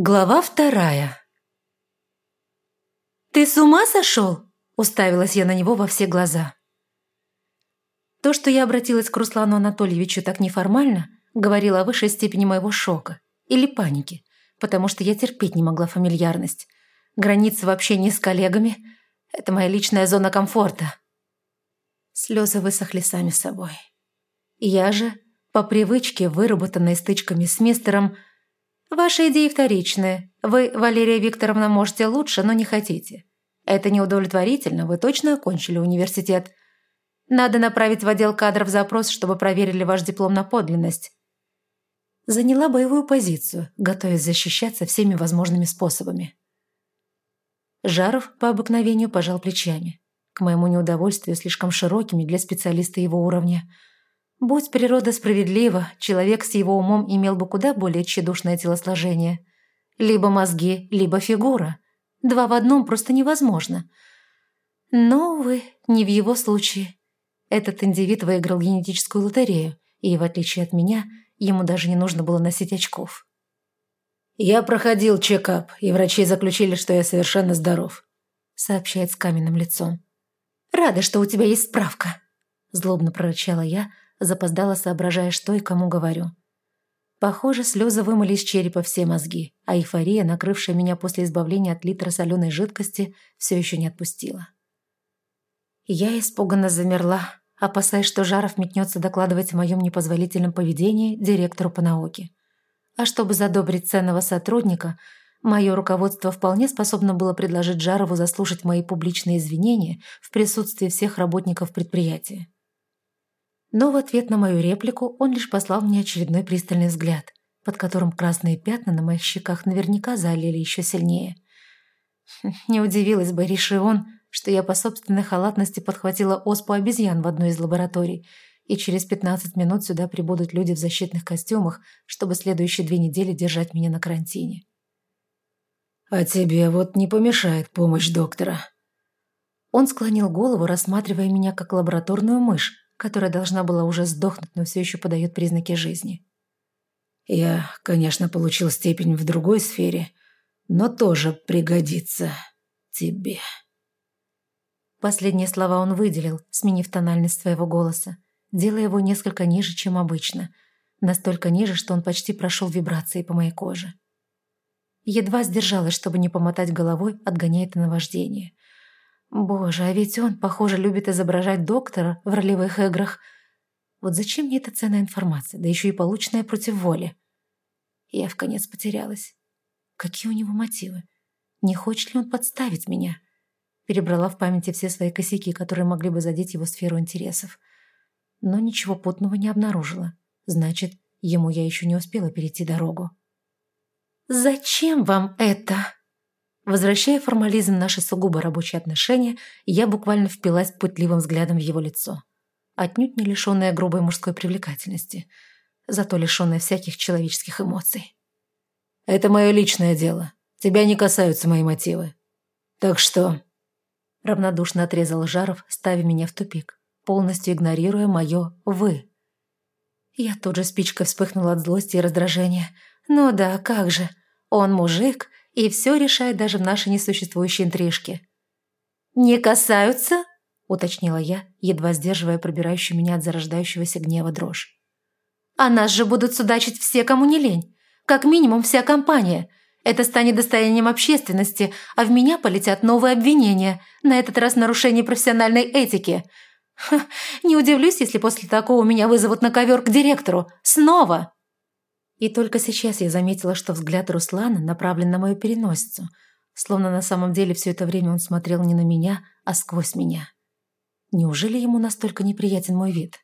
Глава вторая. «Ты с ума сошел?» – уставилась я на него во все глаза. То, что я обратилась к Руслану Анатольевичу так неформально, говорило о высшей степени моего шока или паники, потому что я терпеть не могла фамильярность. Границы в общении с коллегами – это моя личная зона комфорта. Слезы высохли сами собой. Я же, по привычке, выработанной стычками с мистером – Ваши идеи вторичные. Вы, Валерия Викторовна, можете лучше, но не хотите. Это неудовлетворительно, вы точно окончили университет. Надо направить в отдел кадров запрос, чтобы проверили ваш диплом на подлинность. Заняла боевую позицию, готовясь защищаться всеми возможными способами. Жаров по обыкновению пожал плечами. К моему неудовольствию слишком широкими для специалиста его уровня – Будь природа справедлива, человек с его умом имел бы куда более тщедушное телосложение. Либо мозги, либо фигура. Два в одном просто невозможно. Но, увы, не в его случае. Этот индивид выиграл генетическую лотерею, и, в отличие от меня, ему даже не нужно было носить очков. «Я проходил чекап, и врачи заключили, что я совершенно здоров», сообщает с каменным лицом. «Рада, что у тебя есть справка», злобно прорычала я, запоздала, соображая, что и кому говорю. Похоже, слезы вымыли из черепа все мозги, а эйфория, накрывшая меня после избавления от литра соленой жидкости, все еще не отпустила. Я испуганно замерла, опасаясь, что Жаров метнется докладывать о моем непозволительном поведении директору по науке. А чтобы задобрить ценного сотрудника, мое руководство вполне способно было предложить Жарову заслушать мои публичные извинения в присутствии всех работников предприятия. Но в ответ на мою реплику он лишь послал мне очередной пристальный взгляд, под которым красные пятна на моих щеках наверняка залили еще сильнее. Не удивилась бы, решил он, что я по собственной халатности подхватила оспу обезьян в одной из лабораторий, и через 15 минут сюда прибудут люди в защитных костюмах, чтобы следующие две недели держать меня на карантине. «А тебе вот не помешает помощь доктора». Он склонил голову, рассматривая меня как лабораторную мышь, которая должна была уже сдохнуть, но все еще подает признаки жизни. «Я, конечно, получил степень в другой сфере, но тоже пригодится тебе». Последние слова он выделил, сменив тональность своего голоса, делая его несколько ниже, чем обычно, настолько ниже, что он почти прошел вибрации по моей коже. Едва сдержалась, чтобы не помотать головой, отгоняя это наваждение. Боже, а ведь он, похоже, любит изображать доктора в ролевых играх. Вот зачем мне эта ценная информация, да еще и полученная против воли? Я в конец потерялась. Какие у него мотивы? Не хочет ли он подставить меня? Перебрала в памяти все свои косяки, которые могли бы задеть его сферу интересов. Но ничего путного не обнаружила. Значит, ему я еще не успела перейти дорогу. «Зачем вам это?» Возвращая формализм наши сугубо рабочие отношения, я буквально впилась пытливым взглядом в его лицо. Отнюдь не лишенная грубой мужской привлекательности, зато лишенная всяких человеческих эмоций. «Это мое личное дело. Тебя не касаются мои мотивы. Так что...» Равнодушно отрезал Жаров, ставя меня в тупик, полностью игнорируя мое «вы». Я тут же спичкой вспыхнула от злости и раздражения. «Ну да, как же. Он мужик, и все решает даже в нашей несуществующей интрижке. «Не касаются?» – уточнила я, едва сдерживая пробирающую меня от зарождающегося гнева дрожь. «А нас же будут судачить все, кому не лень. Как минимум вся компания. Это станет достоянием общественности, а в меня полетят новые обвинения, на этот раз нарушение профессиональной этики. Ха, не удивлюсь, если после такого меня вызовут на ковер к директору. Снова!» И только сейчас я заметила, что взгляд Руслана направлен на мою переносицу, словно на самом деле все это время он смотрел не на меня, а сквозь меня. Неужели ему настолько неприятен мой вид?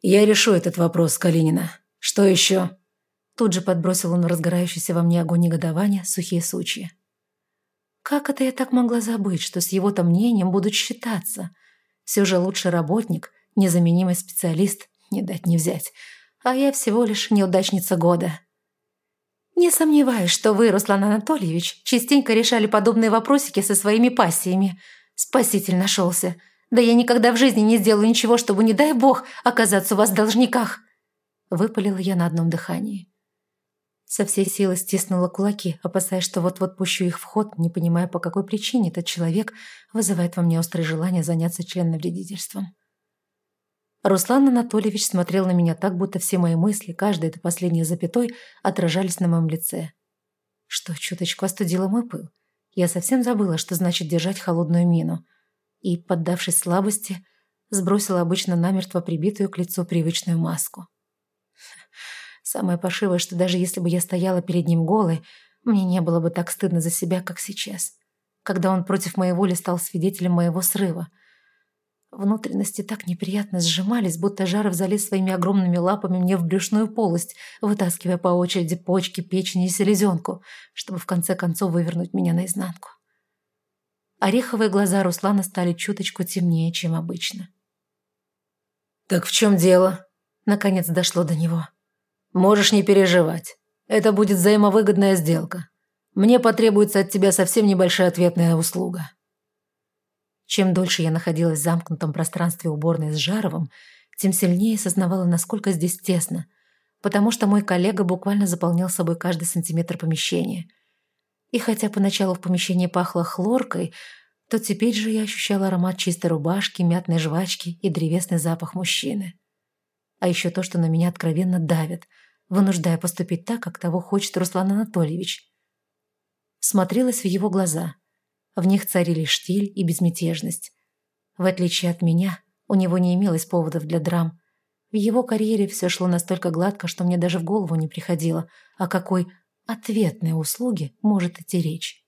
«Я решу этот вопрос, Калинина. Что еще?» Тут же подбросил он в разгорающийся во мне огонь негодования сухие сучья. Как это я так могла забыть, что с его-то мнением будут считаться? Все же лучший работник, незаменимый специалист, не дать не взять – а я всего лишь неудачница года. Не сомневаюсь, что вы, Руслан Анатольевич, частенько решали подобные вопросики со своими пассиями. Спаситель нашелся. Да я никогда в жизни не сделаю ничего, чтобы, не дай бог, оказаться у вас в должниках. Выпалила я на одном дыхании. Со всей силы стиснула кулаки, опасаясь, что вот-вот пущу их в ход, не понимая, по какой причине этот человек вызывает во мне острое желание заняться членовредительством. Руслан Анатольевич смотрел на меня так, будто все мои мысли, каждая эта последняя запятой, отражались на моем лице. Что чуточку остудило мой пыл. Я совсем забыла, что значит держать холодную мину. И, поддавшись слабости, сбросила обычно намертво прибитую к лицу привычную маску. Самое пошивое, что даже если бы я стояла перед ним голой, мне не было бы так стыдно за себя, как сейчас, когда он против моей воли стал свидетелем моего срыва. Внутренности так неприятно сжимались, будто Жаров залез своими огромными лапами мне в брюшную полость, вытаскивая по очереди почки, печень и селезенку, чтобы в конце концов вывернуть меня наизнанку. Ореховые глаза Руслана стали чуточку темнее, чем обычно. «Так в чем дело?» Наконец дошло до него. Можешь не переживать. Это будет взаимовыгодная сделка. Мне потребуется от тебя совсем небольшая ответная услуга». Чем дольше я находилась в замкнутом пространстве уборной с Жаровым, тем сильнее сознавала, насколько здесь тесно, потому что мой коллега буквально заполнял собой каждый сантиметр помещения. И хотя поначалу в помещении пахло хлоркой, то теперь же я ощущала аромат чистой рубашки, мятной жвачки и древесный запах мужчины. А еще то, что на меня откровенно давит – вынуждая поступить так, как того хочет Руслан Анатольевич. Смотрелась в его глаза. В них царили штиль и безмятежность. В отличие от меня, у него не имелось поводов для драм. В его карьере все шло настолько гладко, что мне даже в голову не приходило, о какой ответной услуге может идти речь.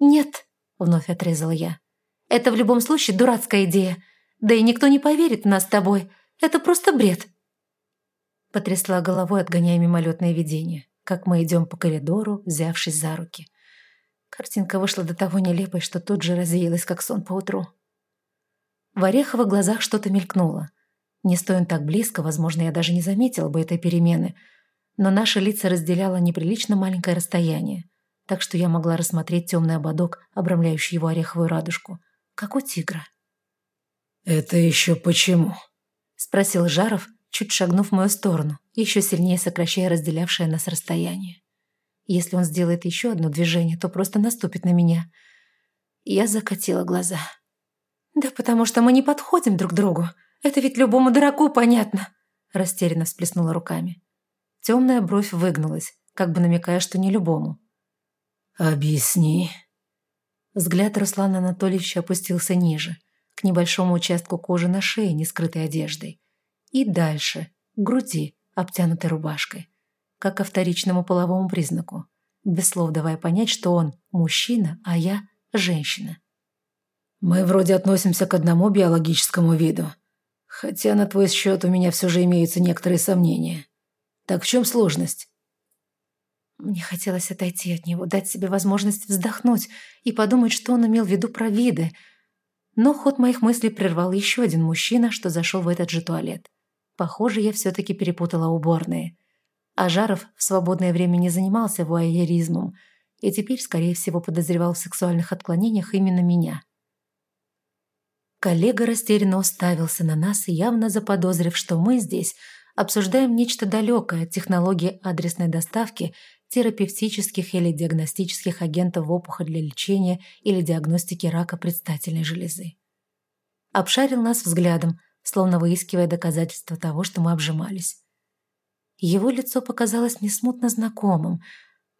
«Нет», — вновь отрезала я, — «это в любом случае дурацкая идея. Да и никто не поверит в нас с тобой. Это просто бред. Потрясла головой, отгоняя мимолетное видение, как мы идем по коридору, взявшись за руки. Картинка вышла до того нелепой, что тут же развеялась, как сон поутру. В Ореховых глазах что-то мелькнуло. Не стоя так близко, возможно, я даже не заметила бы этой перемены, но наши лица разделяло неприлично маленькое расстояние, так что я могла рассмотреть темный ободок, обрамляющий его ореховую радужку, как у тигра. «Это еще почему?» — спросил Жаров, чуть шагнув в мою сторону, еще сильнее сокращая разделявшее нас расстояние. Если он сделает еще одно движение, то просто наступит на меня. Я закатила глаза. «Да потому что мы не подходим друг другу. Это ведь любому дураку понятно!» Растерянно всплеснула руками. Темная бровь выгнулась, как бы намекая, что не любому. «Объясни». Взгляд Руслана Анатольевича опустился ниже, к небольшому участку кожи на шее, не скрытой одеждой и дальше, к груди, обтянутой рубашкой, как ко вторичному половому признаку, без слов давая понять, что он мужчина, а я женщина. «Мы вроде относимся к одному биологическому виду, хотя на твой счет у меня все же имеются некоторые сомнения. Так в чем сложность?» Мне хотелось отойти от него, дать себе возможность вздохнуть и подумать, что он имел в виду про виды. Но ход моих мыслей прервал еще один мужчина, что зашел в этот же туалет. Похоже, я все-таки перепутала уборные. А Жаров в свободное время не занимался вуайеризмом и теперь, скорее всего, подозревал в сексуальных отклонениях именно меня. Коллега растерянно уставился на нас, явно заподозрив, что мы здесь обсуждаем нечто далекое от технологии адресной доставки терапевтических или диагностических агентов в опухоль для лечения или диагностики рака предстательной железы. Обшарил нас взглядом – словно выискивая доказательства того, что мы обжимались. Его лицо показалось мне смутно знакомым.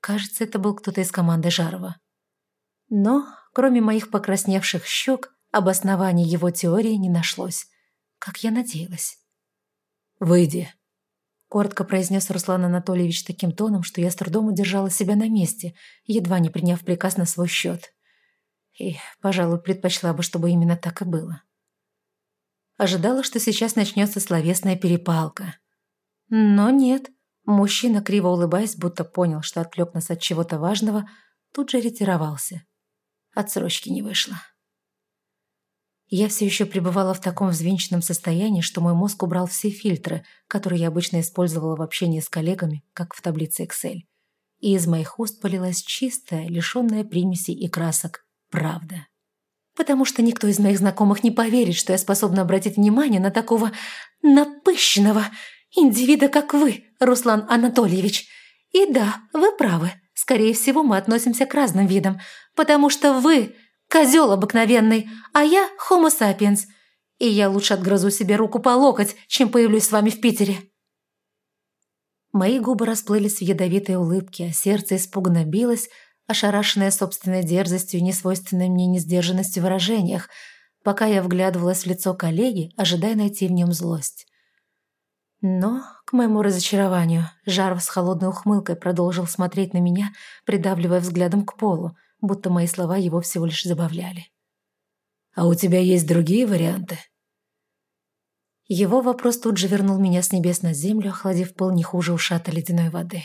Кажется, это был кто-то из команды Жарова. Но, кроме моих покрасневших щек, обоснований его теории не нашлось, как я надеялась. «Выйди», — коротко произнес Руслан Анатольевич таким тоном, что я с трудом удержала себя на месте, едва не приняв приказ на свой счет. И, пожалуй, предпочла бы, чтобы именно так и было. Ожидала, что сейчас начнется словесная перепалка. Но нет. Мужчина, криво улыбаясь, будто понял, что отвлек нас от чего-то важного, тут же ретировался. Отсрочки не вышло. Я все еще пребывала в таком взвинченном состоянии, что мой мозг убрал все фильтры, которые я обычно использовала в общении с коллегами, как в таблице Excel. И из моих уст полилась чистая, лишенная примесей и красок, правда потому что никто из моих знакомых не поверит, что я способна обратить внимание на такого напыщенного индивида, как вы, Руслан Анатольевич. И да, вы правы. Скорее всего, мы относимся к разным видам, потому что вы – козел обыкновенный, а я – homo sapiens. И я лучше отгрызу себе руку по локоть, чем появлюсь с вами в Питере». Мои губы расплылись в ядовитой улыбке, а сердце испуганно билось, ошарашенное собственной дерзостью и несвойственной мне несдержанностью в выражениях, пока я вглядывалась в лицо коллеги, ожидая найти в нем злость. Но, к моему разочарованию, Жаров с холодной ухмылкой продолжил смотреть на меня, придавливая взглядом к полу, будто мои слова его всего лишь забавляли. «А у тебя есть другие варианты?» Его вопрос тут же вернул меня с небес на землю, охладив пол не хуже ушата ледяной воды.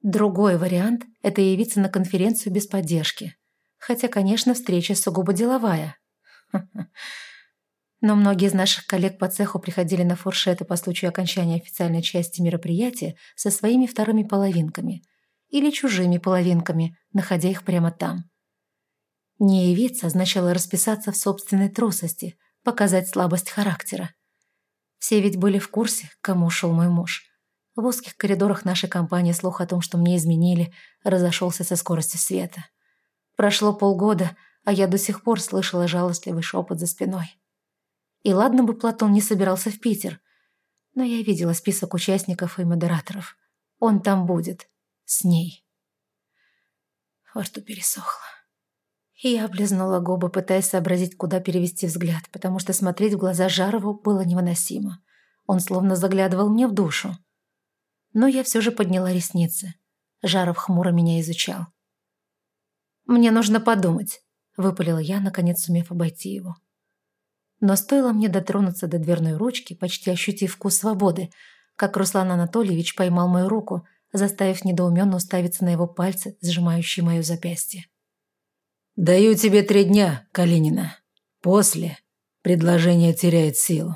Другой вариант – это явиться на конференцию без поддержки. Хотя, конечно, встреча сугубо деловая. Но многие из наших коллег по цеху приходили на фуршеты по случаю окончания официальной части мероприятия со своими вторыми половинками или чужими половинками, находя их прямо там. Не явиться означало расписаться в собственной трусости, показать слабость характера. Все ведь были в курсе, кому ушел мой муж. В узких коридорах нашей компании слух о том, что мне изменили, разошелся со скоростью света. Прошло полгода, а я до сих пор слышала жалостливый шепот за спиной. И ладно бы Платон не собирался в Питер, но я видела список участников и модераторов. Он там будет. С ней. Во рту пересохло. Я облизнула губы, пытаясь сообразить, куда перевести взгляд, потому что смотреть в глаза Жарову было невыносимо. Он словно заглядывал мне в душу. Но я все же подняла ресницы. Жаров хмуро меня изучал. «Мне нужно подумать», — выпалила я, наконец сумев обойти его. Но стоило мне дотронуться до дверной ручки, почти ощутив вкус свободы, как Руслан Анатольевич поймал мою руку, заставив недоуменно уставиться на его пальцы, сжимающие мое запястье. «Даю тебе три дня, Калинина. После предложение теряет силу».